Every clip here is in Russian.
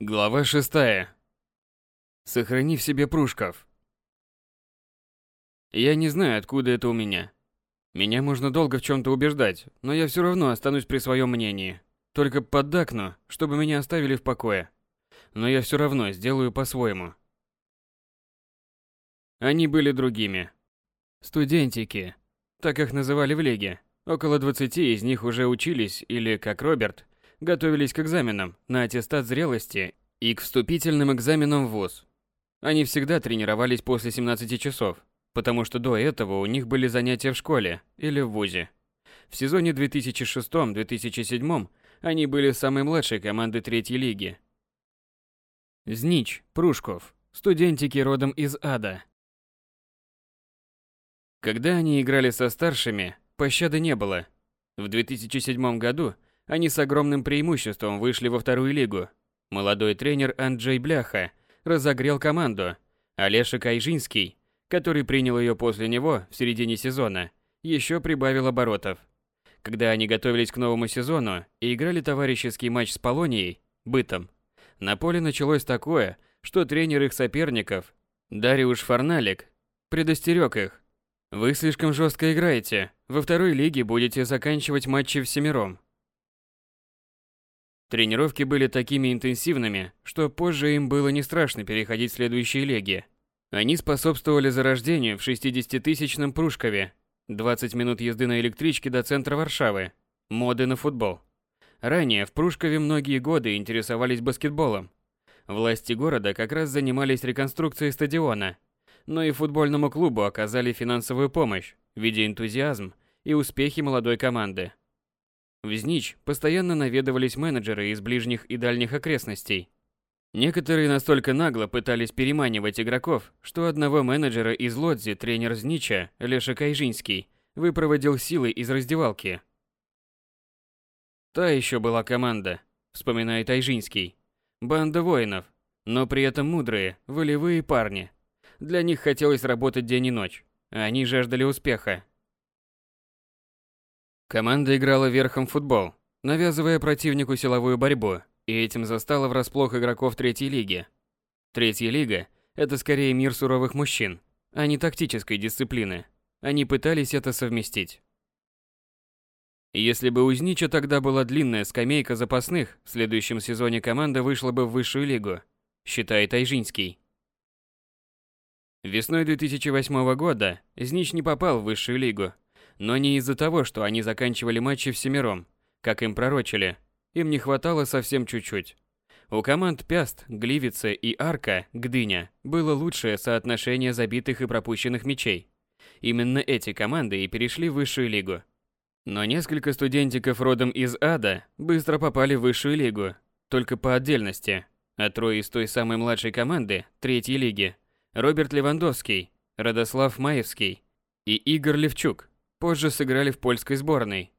Глава шестая. Сохрани в себе Прушков. Я не знаю, откуда это у меня. Меня можно долго в чем-то убеждать, но я все равно останусь при своем мнении. Только поддакну, чтобы меня оставили в покое. Но я все равно сделаю по-своему. Они были другими. Студентики, так их называли в лиге. Около 20 из них уже учились или, как Роберт, готовились к экзаменам на аттестат зрелости и к вступительным экзаменам в ВУЗ. Они всегда тренировались после 17 часов, потому что до этого у них были занятия в школе или в ВУЗе. В сезоне 2006-2007 они были самой младшей командой третьей лиги. Знич, Прушков, студентики родом из ада. Когда они играли со старшими, пощады не было. В 2007 году они с огромным преимуществом вышли во вторую лигу. Молодой тренер Анджей Бляха разогрел команду. Олеша Кайжинский, который принял ее после него в середине сезона, еще прибавил оборотов. Когда они готовились к новому сезону и играли товарищеский матч с Полонией, бытом, на поле началось такое, что тренер их соперников, Дариуш Фарналик, предостерег их. «Вы слишком жестко играете. Во второй лиге будете заканчивать матчи всемиром. Тренировки были такими интенсивными, что позже им было не страшно переходить в следующие леги. Они способствовали зарождению в 60-тысячном Прушкове, 20 минут езды на электричке до центра Варшавы, моды на футбол. Ранее в Прушкове многие годы интересовались баскетболом. Власти города как раз занимались реконструкцией стадиона, но и футбольному клубу оказали финансовую помощь, видя энтузиазм и успехи молодой команды. В Знич постоянно наведывались менеджеры из ближних и дальних окрестностей. Некоторые настолько нагло пытались переманивать игроков, что одного менеджера из Лодзи тренер Знича, Леша Кайжинский, выпроводил силой из раздевалки. Та еще была команда, вспоминает Айжинский. Банда воинов, но при этом мудрые, волевые парни. Для них хотелось работать день и ночь, а они жаждали успеха. Команда играла верхом в футбол, навязывая противнику силовую борьбу, и этим застала врасплох игроков третьей лиги. Третья лига – это скорее мир суровых мужчин, а не тактической дисциплины. Они пытались это совместить. Если бы у Знича тогда была длинная скамейка запасных, в следующем сезоне команда вышла бы в высшую лигу, считает Айжинский. Весной 2008 года Знич не попал в высшую лигу, но не из-за того, что они заканчивали матчи всемиром, как им пророчили. Им не хватало совсем чуть-чуть. У команд Пяст, Гливицы и Арка, Гдыня, было лучшее соотношение забитых и пропущенных мячей. Именно эти команды и перешли в высшую лигу. Но несколько студентиков родом из Ада быстро попали в высшую лигу, только по отдельности. А трое из той самой младшей команды, третьей лиги, Роберт Левандовский, Радослав Маевский и Игорь Левчук, позже сыграли в польской сборной.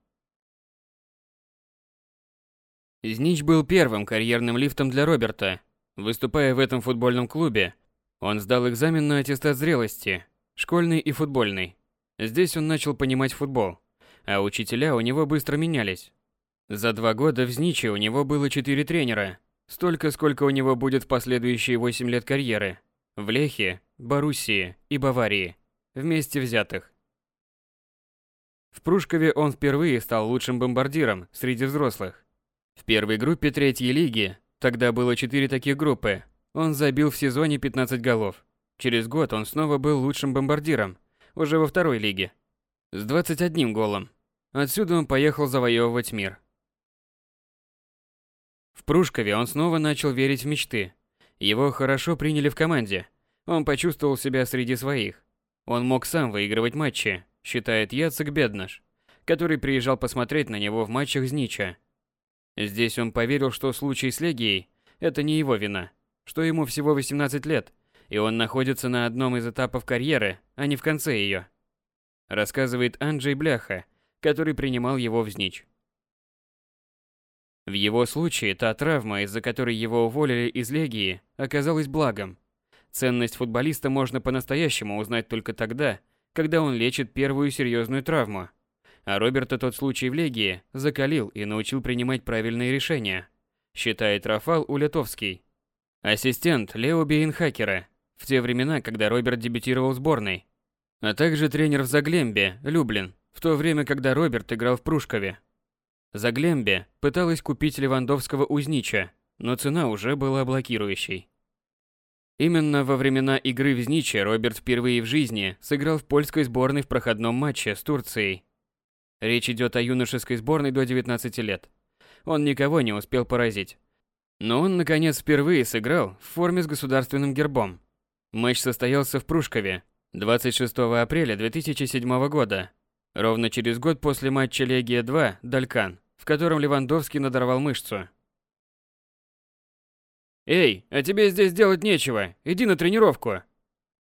Знич был первым карьерным лифтом для Роберта. Выступая в этом футбольном клубе, он сдал экзамен на аттестат зрелости, школьный и футбольный. Здесь он начал понимать футбол, а учителя у него быстро менялись. За два года в Зниче у него было четыре тренера, столько, сколько у него будет в последующие восемь лет карьеры. В Лехе, Боруссии и Баварии, вместе взятых. В Прушкове он впервые стал лучшим бомбардиром среди взрослых. В первой группе третьей лиги, тогда было четыре таких группы, он забил в сезоне 15 голов. Через год он снова был лучшим бомбардиром, уже во второй лиге, с 21 голом. Отсюда он поехал завоевывать мир. В Прушкове он снова начал верить в мечты. Его хорошо приняли в команде. Он почувствовал себя среди своих. Он мог сам выигрывать матчи, считает Яцек Беднаш, который приезжал посмотреть на него в матчах Знича. Здесь он поверил, что случай с Легией – это не его вина, что ему всего 18 лет, и он находится на одном из этапов карьеры, а не в конце ее. Рассказывает Анджей Бляха, который принимал его в Знич. В его случае та травма, из-за которой его уволили из Легии, оказалась благом. Ценность футболиста можно по-настоящему узнать только тогда, когда он лечит первую серьезную травму. А Роберта тот случай в Легии закалил и научил принимать правильные решения, считает Рафал Улятовский, Ассистент Лео Бейнхакера в те времена, когда Роберт дебютировал в сборной. А также тренер в Заглембе, Люблин, в то время, когда Роберт играл в Прушкове. Заглембе пыталась купить Левандовского узнича, но цена уже была блокирующей. Именно во времена игры в Зниче Роберт впервые в жизни сыграл в польской сборной в проходном матче с Турцией. Речь идет о юношеской сборной до 19 лет. Он никого не успел поразить. Но он, наконец, впервые сыграл в форме с государственным гербом. Матч состоялся в Прушкове 26 апреля 2007 года, ровно через год после матча Легия-2 «Далькан», в котором Левандовский надорвал мышцу. «Эй, а тебе здесь делать нечего, иди на тренировку!»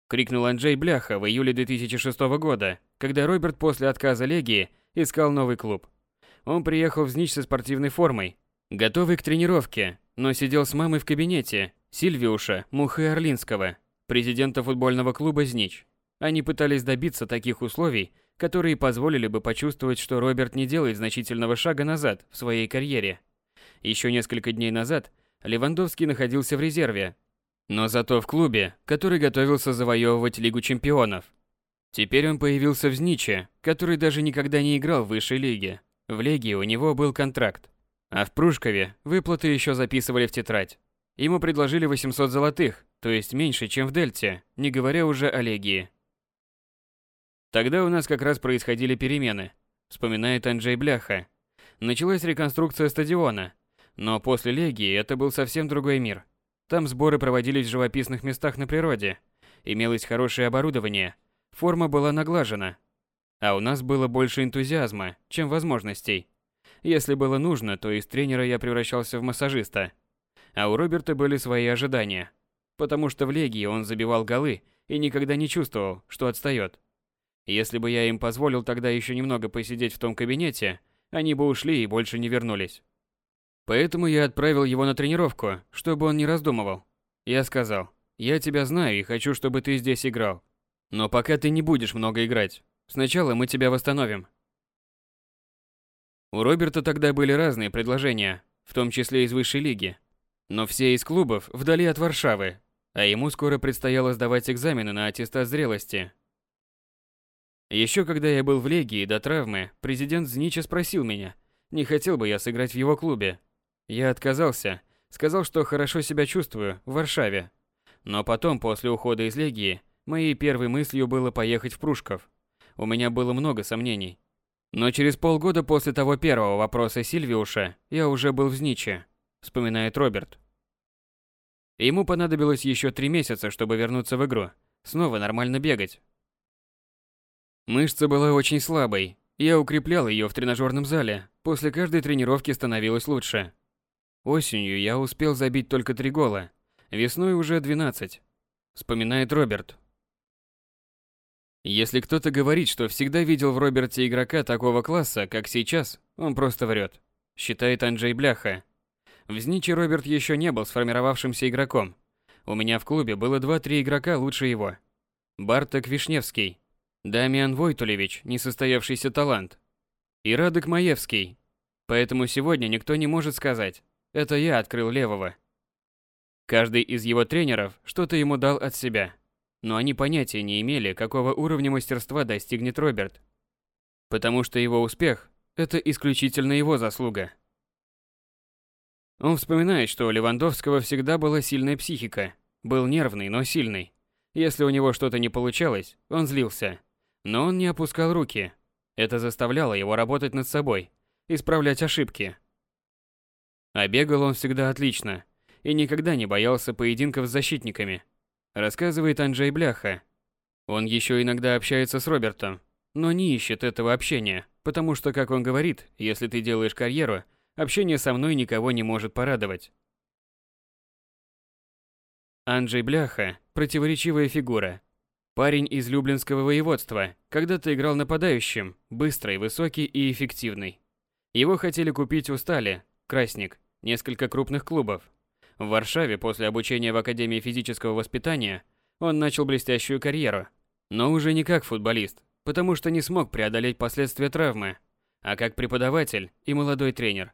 Крикнул Анджей Бляха в июле 2006 года, когда Роберт после отказа Легии искал новый клуб. Он приехал в Знич со спортивной формой, готовый к тренировке, но сидел с мамой в кабинете Сильвиуша Мухы Орлинского, президента футбольного клуба «Знич». Они пытались добиться таких условий, которые позволили бы почувствовать, что Роберт не делает значительного шага назад в своей карьере. Еще несколько дней назад Левандовский находился в резерве, но зато в клубе, который готовился завоевывать Лигу чемпионов. Теперь он появился в Зниче, который даже никогда не играл в высшей лиге. В Легии у него был контракт. А в Прушкове выплаты еще записывали в тетрадь. Ему предложили 800 золотых, то есть меньше, чем в Дельте, не говоря уже о Легии. Тогда у нас как раз происходили перемены, вспоминает Анджей Бляха. Началась реконструкция стадиона, но после Легии это был совсем другой мир. Там сборы проводились в живописных местах на природе. Имелось хорошее оборудование. Форма была наглажена. А у нас было больше энтузиазма, чем возможностей. Если было нужно, то из тренера я превращался в массажиста. А у Роберта были свои ожидания. Потому что в Легии он забивал голы и никогда не чувствовал, что отстает. Если бы я им позволил тогда еще немного посидеть в том кабинете, они бы ушли и больше не вернулись. Поэтому я отправил его на тренировку, чтобы он не раздумывал. Я сказал, я тебя знаю и хочу, чтобы ты здесь играл. Но пока ты не будешь много играть. Сначала мы тебя восстановим. У Роберта тогда были разные предложения, в том числе из высшей лиги. Но все из клубов вдали от Варшавы, а ему скоро предстояло сдавать экзамены на аттестат зрелости. Еще когда я был в Легии до травмы, президент Знича спросил меня, не хотел бы я сыграть в его клубе, я отказался, сказал, что хорошо себя чувствую в Варшаве. Но потом, после ухода из Легии, моей первой мыслью было поехать в Прушков. У меня было много сомнений. Но через полгода после того первого вопроса Сильвиуша я уже был в Зниче, вспоминает Роберт. Ему понадобилось еще три месяца, чтобы вернуться в игру, снова нормально бегать. Мышца была очень слабой. Я укреплял ее в тренажерном зале. После каждой тренировки становилось лучше. Осенью я успел забить только три гола, весной уже 12, вспоминает Роберт. Если кто-то говорит, что всегда видел в Роберте игрока такого класса, как сейчас, он просто врет, считает Анджей Бляха. В Зниче Роберт еще не был сформировавшимся игроком. У меня в клубе было 2-3 игрока лучше его. Барток Вишневский, Дамиан Войтулевич, несостоявшийся талант, и Радок Маевский. Поэтому сегодня никто не может сказать, это я открыл левого. Каждый из его тренеров что-то ему дал от себя, но они понятия не имели, какого уровня мастерства достигнет Роберт. Потому что его успех – это исключительно его заслуга. Он вспоминает, что у Левандовского всегда была сильная психика, был нервный, но сильный. Если у него что-то не получалось, он злился. Но он не опускал руки. Это заставляло его работать над собой, исправлять ошибки, а бегал он всегда отлично и никогда не боялся поединков с защитниками, рассказывает Анджей Бляха. Он еще иногда общается с Робертом, но не ищет этого общения, потому что, как он говорит, если ты делаешь карьеру, общение со мной никого не может порадовать. Анджей Бляха – противоречивая фигура. Парень из Люблинского воеводства, когда-то играл нападающим, быстрый, высокий и эффективный. Его хотели купить у Стали, Красник, несколько крупных клубов. В Варшаве после обучения в Академии физического воспитания он начал блестящую карьеру, но уже не как футболист, потому что не смог преодолеть последствия травмы, а как преподаватель и молодой тренер.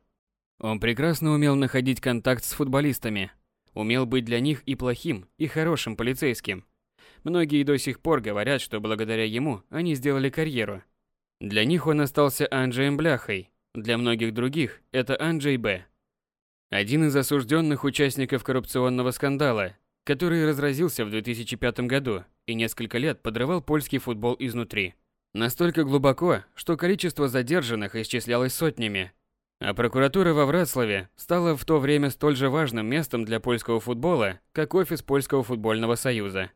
Он прекрасно умел находить контакт с футболистами. Умел быть для них и плохим, и хорошим полицейским. Многие до сих пор говорят, что благодаря ему они сделали карьеру. Для них он остался Анджеем Бляхой, для многих других это Анджей Б. Один из осужденных участников коррупционного скандала, который разразился в 2005 году и несколько лет подрывал польский футбол изнутри. Настолько глубоко, что количество задержанных исчислялось сотнями. А прокуратура во Вроцлаве стала в то время столь же важным местом для польского футбола, как офис Польского футбольного союза.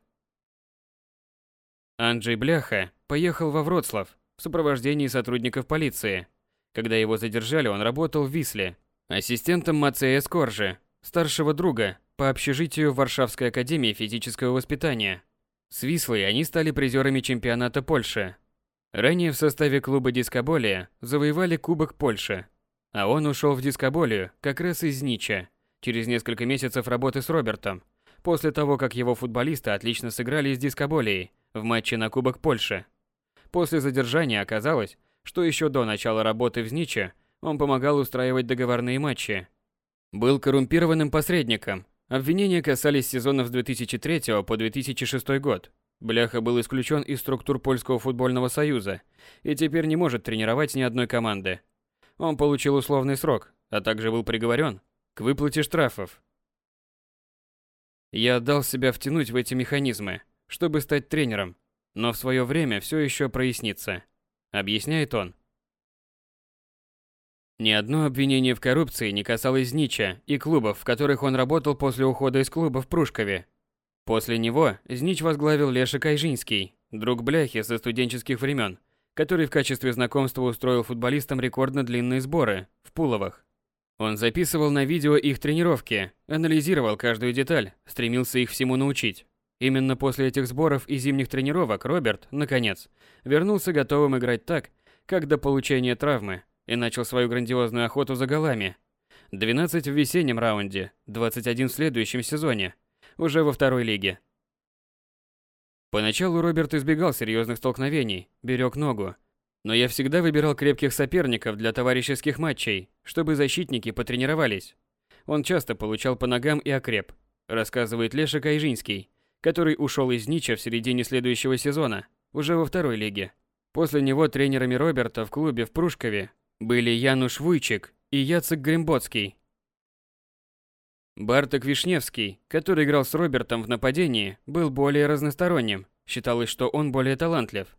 Анджей Бляха поехал во Вроцлав в сопровождении сотрудников полиции. Когда его задержали, он работал в Висле, ассистентом Мацея Скоржи, старшего друга, по общежитию Варшавской академии физического воспитания. С Вислой они стали призерами чемпионата Польши. Ранее в составе клуба дискоболия завоевали Кубок Польши. А он ушел в дискоболию как раз из Нича, через несколько месяцев работы с Робертом, после того, как его футболисты отлично сыграли с дискоболией в матче на Кубок Польши. После задержания оказалось, что еще до начала работы в Зниче он помогал устраивать договорные матчи. Был коррумпированным посредником. Обвинения касались сезонов с 2003 по 2006 год. Бляха был исключен из структур Польского футбольного союза и теперь не может тренировать ни одной команды. Он получил условный срок, а также был приговорен к выплате штрафов. Я отдал себя втянуть в эти механизмы, чтобы стать тренером, но в свое время все еще прояснится, объясняет он. Ни одно обвинение в коррупции не касалось Знича и клубов, в которых он работал после ухода из клуба в Прушкове. После него Знич возглавил Леша Кайжинский, друг Бляхи со студенческих времен, который в качестве знакомства устроил футболистам рекордно длинные сборы в Пуловах. Он записывал на видео их тренировки, анализировал каждую деталь, стремился их всему научить. Именно после этих сборов и зимних тренировок Роберт, наконец, вернулся готовым играть так, как до получения травмы, и начал свою грандиозную охоту за голами. 12 в весеннем раунде, 21 в следующем сезоне, уже во второй лиге. Поначалу Роберт избегал серьезных столкновений, берег ногу. Но я всегда выбирал крепких соперников для товарищеских матчей, чтобы защитники потренировались. Он часто получал по ногам и окреп, рассказывает Леша Кайжинский, который ушел из Нича в середине следующего сезона, уже во второй лиге. После него тренерами Роберта в клубе в Прушкове были Януш Вуйчик и Яцек Гримботский. Барток Вишневский, который играл с Робертом в нападении, был более разносторонним. Считалось, что он более талантлив.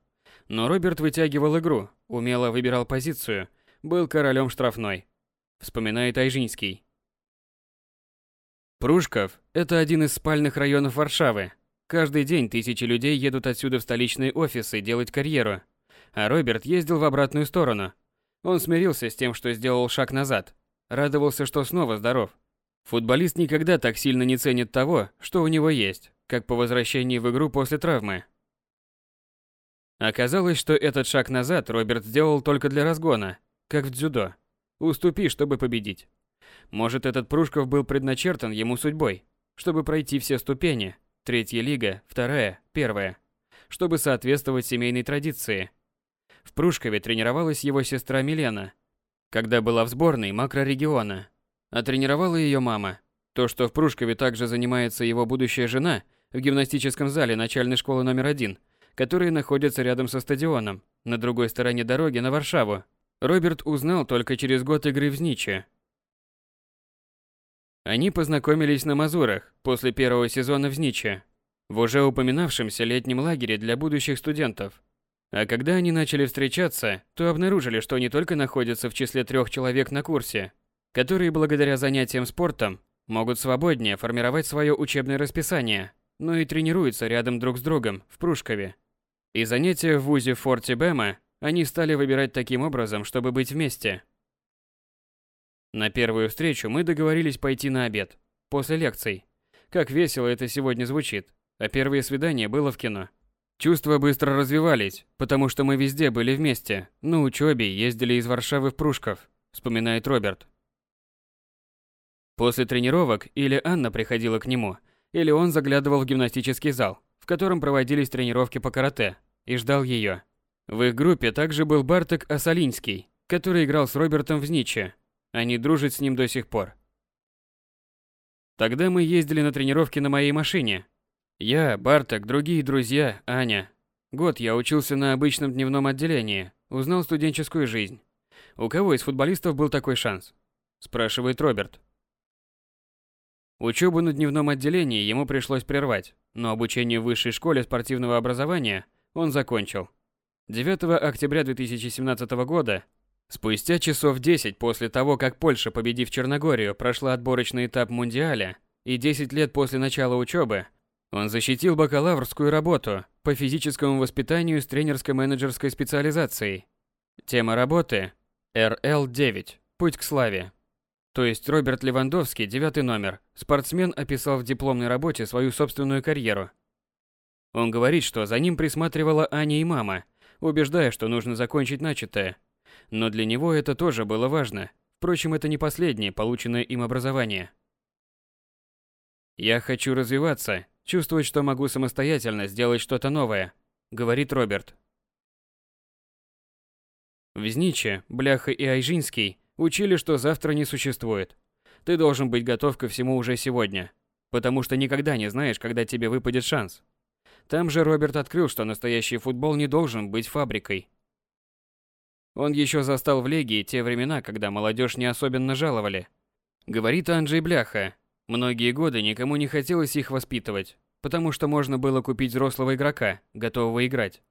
Но Роберт вытягивал игру, умело выбирал позицию, был королем штрафной. Вспоминает Айжинский. Прушков – это один из спальных районов Варшавы. Каждый день тысячи людей едут отсюда в столичные офисы делать карьеру. А Роберт ездил в обратную сторону. Он смирился с тем, что сделал шаг назад. Радовался, что снова здоров. Футболист никогда так сильно не ценит того, что у него есть, как по возвращении в игру после травмы. Оказалось, что этот шаг назад Роберт сделал только для разгона, как в дзюдо. Уступи, чтобы победить. Может, этот Прушков был предначертан ему судьбой, чтобы пройти все ступени, третья лига, вторая, первая, чтобы соответствовать семейной традиции. В Прушкове тренировалась его сестра Милена, когда была в сборной макрорегиона, а тренировала ее мама. То, что в Прушкове также занимается его будущая жена в гимнастическом зале начальной школы номер один, которая находится рядом со стадионом, на другой стороне дороги на Варшаву, Роберт узнал только через год игры в Зниче, они познакомились на Мазурах после первого сезона в Зниче, в уже упоминавшемся летнем лагере для будущих студентов. А когда они начали встречаться, то обнаружили, что не только находятся в числе трех человек на курсе, которые благодаря занятиям спортом могут свободнее формировать свое учебное расписание, но и тренируются рядом друг с другом в Прушкове. И занятия в ВУЗе Форте Бэма они стали выбирать таким образом, чтобы быть вместе – на первую встречу мы договорились пойти на обед. После лекций. Как весело это сегодня звучит. А первое свидание было в кино. Чувства быстро развивались, потому что мы везде были вместе. На учебе ездили из Варшавы в Прушков, вспоминает Роберт. После тренировок или Анна приходила к нему, или он заглядывал в гимнастический зал, в котором проводились тренировки по карате, и ждал ее. В их группе также был Барток Асалинский, который играл с Робертом в Зниче, они дружат с ним до сих пор. Тогда мы ездили на тренировки на моей машине. Я, Барток, другие друзья, Аня. Год я учился на обычном дневном отделении, узнал студенческую жизнь. У кого из футболистов был такой шанс? Спрашивает Роберт. Учебу на дневном отделении ему пришлось прервать, но обучение в высшей школе спортивного образования он закончил. 9 октября 2017 года, спустя часов 10 после того, как Польша, победив Черногорию, прошла отборочный этап Мундиаля, и 10 лет после начала учебы, он защитил бакалаврскую работу по физическому воспитанию с тренерско-менеджерской специализацией. Тема работы – РЛ-9 «Путь к славе». То есть Роберт Левандовский, девятый номер, спортсмен описал в дипломной работе свою собственную карьеру. Он говорит, что за ним присматривала Аня и мама, убеждая, что нужно закончить начатое. Но для него это тоже было важно. Впрочем, это не последнее полученное им образование. «Я хочу развиваться, чувствовать, что могу самостоятельно сделать что-то новое», — говорит Роберт. Взниче, Бляха и Айжинский Учили, что завтра не существует. Ты должен быть готов ко всему уже сегодня, потому что никогда не знаешь, когда тебе выпадет шанс. Там же Роберт открыл, что настоящий футбол не должен быть фабрикой. Он еще застал в Легии те времена, когда молодежь не особенно жаловали. Говорит Анджей Бляха, многие годы никому не хотелось их воспитывать, потому что можно было купить взрослого игрока, готового играть.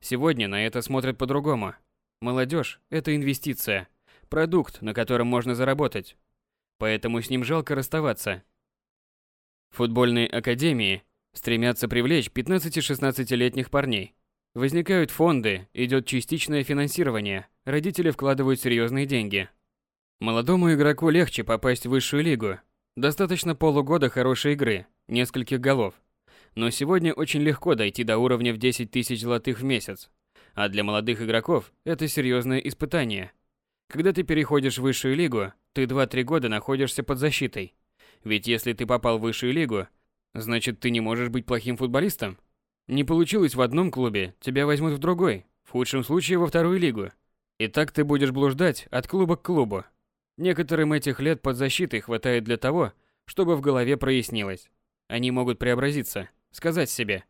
Сегодня на это смотрят по-другому. Молодежь – это инвестиция – продукт, на котором можно заработать. Поэтому с ним жалко расставаться. Футбольные академии стремятся привлечь 15-16-летних парней. Возникают фонды, идет частичное финансирование, родители вкладывают серьезные деньги. Молодому игроку легче попасть в высшую лигу. Достаточно полугода хорошей игры, нескольких голов. Но сегодня очень легко дойти до уровня в 10 тысяч золотых в месяц. А для молодых игроков это серьезное испытание – когда ты переходишь в высшую лигу, ты 2-3 года находишься под защитой. Ведь если ты попал в высшую лигу, значит ты не можешь быть плохим футболистом. Не получилось в одном клубе, тебя возьмут в другой, в худшем случае во вторую лигу. И так ты будешь блуждать от клуба к клубу. Некоторым этих лет под защитой хватает для того, чтобы в голове прояснилось. Они могут преобразиться, сказать себе.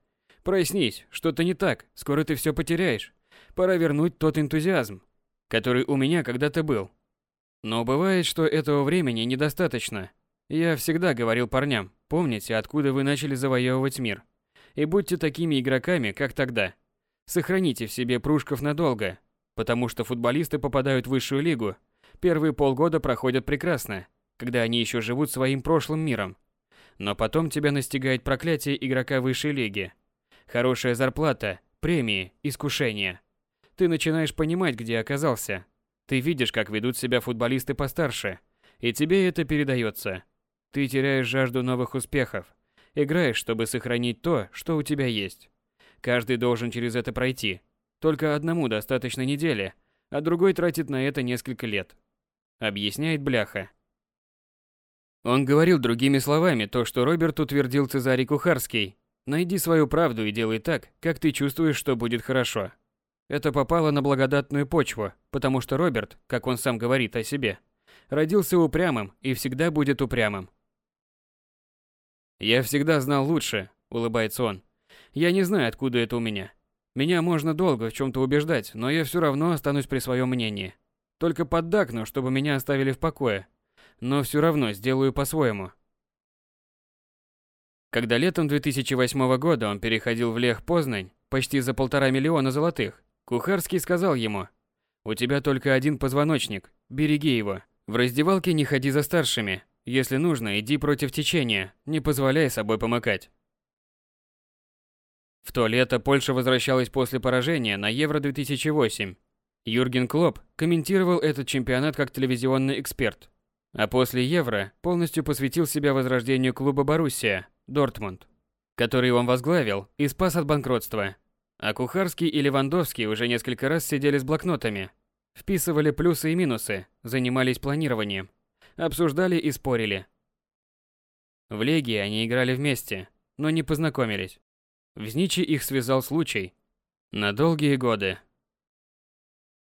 Прояснись, что-то не так, скоро ты все потеряешь. Пора вернуть тот энтузиазм, который у меня когда-то был. Но бывает, что этого времени недостаточно. Я всегда говорил парням, помните, откуда вы начали завоевывать мир. И будьте такими игроками, как тогда. Сохраните в себе пружков надолго, потому что футболисты попадают в высшую лигу. Первые полгода проходят прекрасно, когда они еще живут своим прошлым миром. Но потом тебя настигает проклятие игрока высшей лиги. Хорошая зарплата, премии, искушения – ты начинаешь понимать, где оказался. Ты видишь, как ведут себя футболисты постарше, и тебе это передается. Ты теряешь жажду новых успехов. Играешь, чтобы сохранить то, что у тебя есть. Каждый должен через это пройти. Только одному достаточно недели, а другой тратит на это несколько лет. Объясняет Бляха. Он говорил другими словами то, что Роберт утвердил Цезарий Кухарский. Найди свою правду и делай так, как ты чувствуешь, что будет хорошо. Это попало на благодатную почву, потому что Роберт, как он сам говорит о себе, родился упрямым и всегда будет упрямым. «Я всегда знал лучше», — улыбается он. «Я не знаю, откуда это у меня. Меня можно долго в чем-то убеждать, но я все равно останусь при своем мнении. Только поддакну, чтобы меня оставили в покое. Но все равно сделаю по-своему». Когда летом 2008 года он переходил в Лех Познань почти за полтора миллиона золотых, Кухарский сказал ему, «У тебя только один позвоночник, береги его. В раздевалке не ходи за старшими. Если нужно, иди против течения, не позволяй собой помыкать». В то лето Польша возвращалась после поражения на Евро-2008. Юрген Клоп комментировал этот чемпионат как телевизионный эксперт. А после Евро полностью посвятил себя возрождению клуба Боруссия, Дортмунд, который он возглавил и спас от банкротства. А Кухарский и Левандовский уже несколько раз сидели с блокнотами, вписывали плюсы и минусы, занимались планированием, обсуждали и спорили. В Легии они играли вместе, но не познакомились. В Зничи их связал случай. На долгие годы